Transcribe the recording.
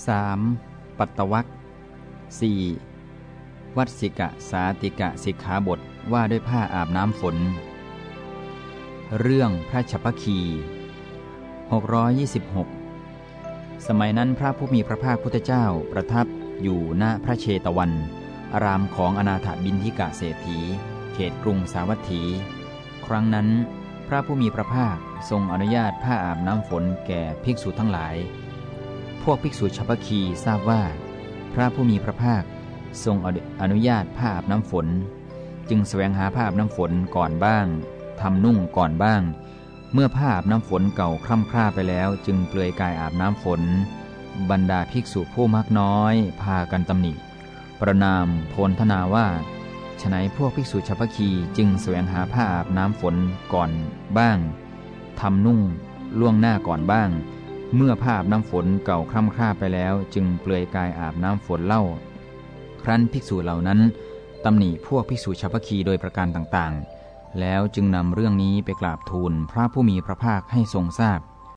3. ปัตตวัค 4. วัดสิกะสาติกะสิกขาบทว่าด้วยผ้าอาบน้ำฝน เรื่องพระชพคี 626 สมัยนั้นพระผู้มีพระภาคพุทธเจ้าประทับอยู่ณพระเชตวัน อารามของอนาถบินทิกะเศรษฐี เขตกรุงสาวัตถี ครั้งนั้น พระผู้มีพระภาคทรงอนุญาตผ้าอาบน้ำฝนแก่ภิกษุทั้งหลาย พวกภิกษุชาวพคีทราบว่า พระผู้มีพระภาคทรงอนุญาตผ้าอาบน้ำฝน จึงแสวงหาผ้าอาบน้ำฝนก่อนบ้างทำนุ่งก่อนบ้าง เมื่อผ้าอาบน้ำฝนเก่าคล่ำคร่าไปแล้ว จึงเปลือยกายอาบน้ำฝน บรรดาภิกษุผู้มักน้อย พากันตำหนิ ประนามโพลธนาว่าฉนัยพวกภิกษุชาวพคีจึงแสวงหาผ้าอาบน้ำฝนก่อนบ้างทำนุ่งล่วงหน้าก่อนบ้าง เมื่อภาพน้ำฝนเก่าคร่ำคร่าไปแล้ว จึงเปลือยกายอาบน้ำฝนเล่า ครั้นภิกษุเหล่านั้นตำหนิพวกภิกษุชาวพคีโดยประการต่างๆ แล้วจึงนำเรื่องนี้ไปกราบทูลพระผู้มีพระภาคให้ทรงทราบ